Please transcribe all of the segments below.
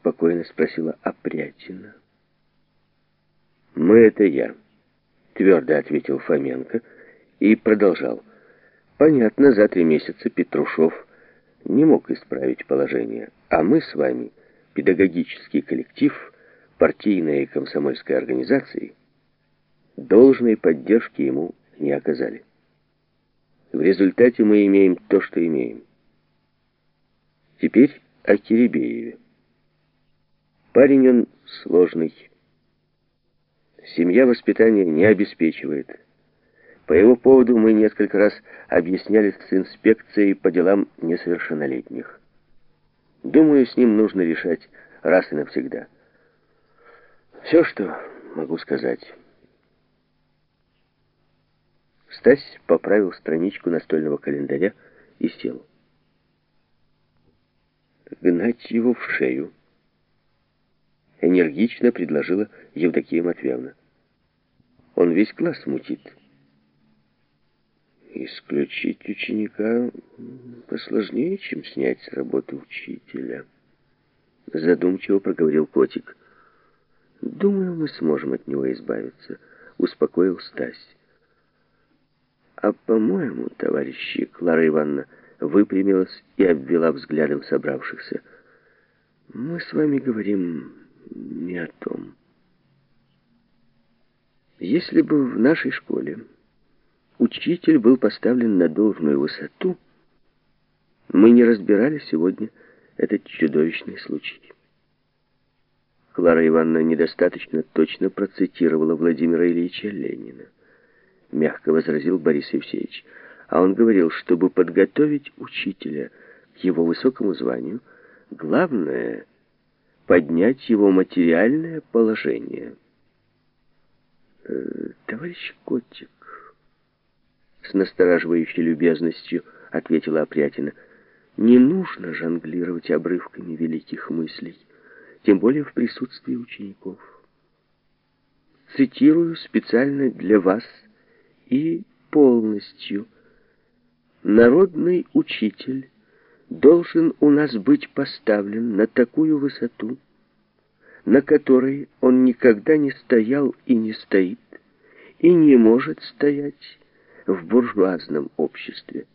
Спокойно спросила Апрятина. «Мы — это я», — твердо ответил Фоменко и продолжал. «Понятно, за три месяца Петрушев не мог исправить положение, а мы с вами, педагогический коллектив, партийная и комсомольская организации, должной поддержки ему не оказали. В результате мы имеем то, что имеем. Теперь о Киребееве. Парень он сложный. Семья воспитания не обеспечивает. По его поводу мы несколько раз объяснялись с инспекцией по делам несовершеннолетних. Думаю, с ним нужно решать раз и навсегда. Все, что могу сказать. Стась поправил страничку настольного календаря и сел. Гнать его в шею энергично предложила Евдокия Матвеевна. Он весь класс мутит. Исключить ученика посложнее, чем снять с работы учителя. Задумчиво проговорил котик. Думаю, мы сможем от него избавиться, успокоил Стась. А по-моему, товарищи, Клара Ивановна выпрямилась и обвела взглядом собравшихся. Мы с вами говорим не о том. Если бы в нашей школе учитель был поставлен на должную высоту, мы не разбирали сегодня этот чудовищный случай. Клара Ивановна недостаточно точно процитировала Владимира Ильича Ленина. Мягко возразил Борис Евсеевич. А он говорил, чтобы подготовить учителя к его высокому званию, главное — поднять его материальное положение. Э, «Товарищ Котик», — с настораживающей любезностью ответила Апрятина, «не нужно жонглировать обрывками великих мыслей, тем более в присутствии учеников. Цитирую специально для вас и полностью. Народный учитель должен у нас быть поставлен на такую высоту, на которой он никогда не стоял и не стоит, и не может стоять в буржуазном обществе.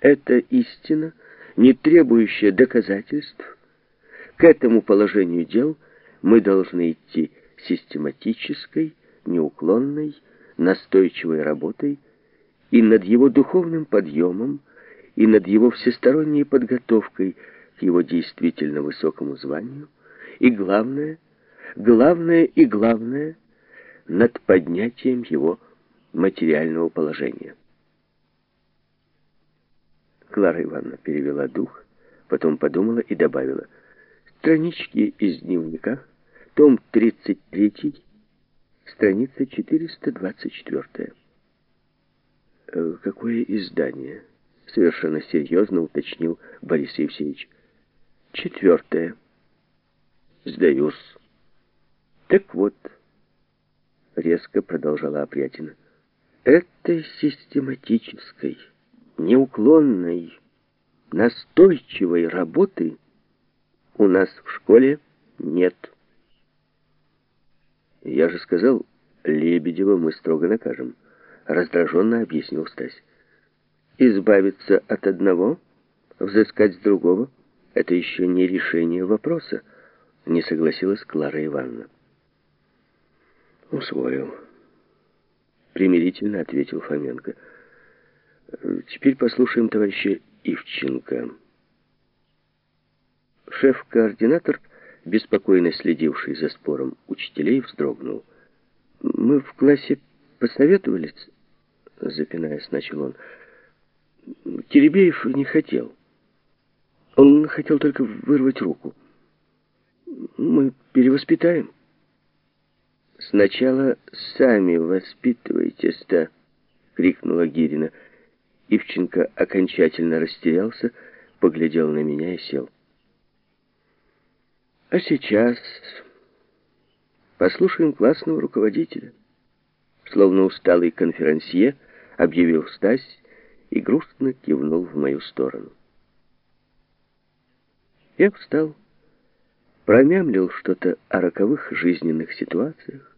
Это истина, не требующая доказательств. К этому положению дел мы должны идти систематической, неуклонной, настойчивой работой, и над его духовным подъемом и над его всесторонней подготовкой к его действительно высокому званию, и главное, главное и главное, над поднятием его материального положения. Клара Ивановна перевела дух, потом подумала и добавила, странички из дневника, том 33, страница 424. «Э, «Какое издание?» Совершенно серьезно уточнил Борис Евсеевич. Четвертое. Сдаюсь. Так вот, резко продолжала Апрятина, этой систематической, неуклонной, настойчивой работы у нас в школе нет. Я же сказал, Лебедева мы строго накажем, раздраженно объяснил Стась. Избавиться от одного, взыскать с другого — это еще не решение вопроса, не согласилась Клара Ивановна. Усвоил. Примирительно ответил Фоменко. Теперь послушаем товарища Ивченко. Шеф-координатор, беспокойно следивший за спором учителей, вздрогнул. «Мы в классе посоветовались?» Запинаясь, начал он. Теребеев не хотел. Он хотел только вырвать руку. Мы перевоспитаем. Сначала сами воспитывайтесь-то, крикнула Гирина. Ивченко окончательно растерялся, поглядел на меня и сел. А сейчас послушаем классного руководителя. Словно усталый конферансье объявил Стась, и грустно кивнул в мою сторону. Я встал, промямлил что-то о роковых жизненных ситуациях,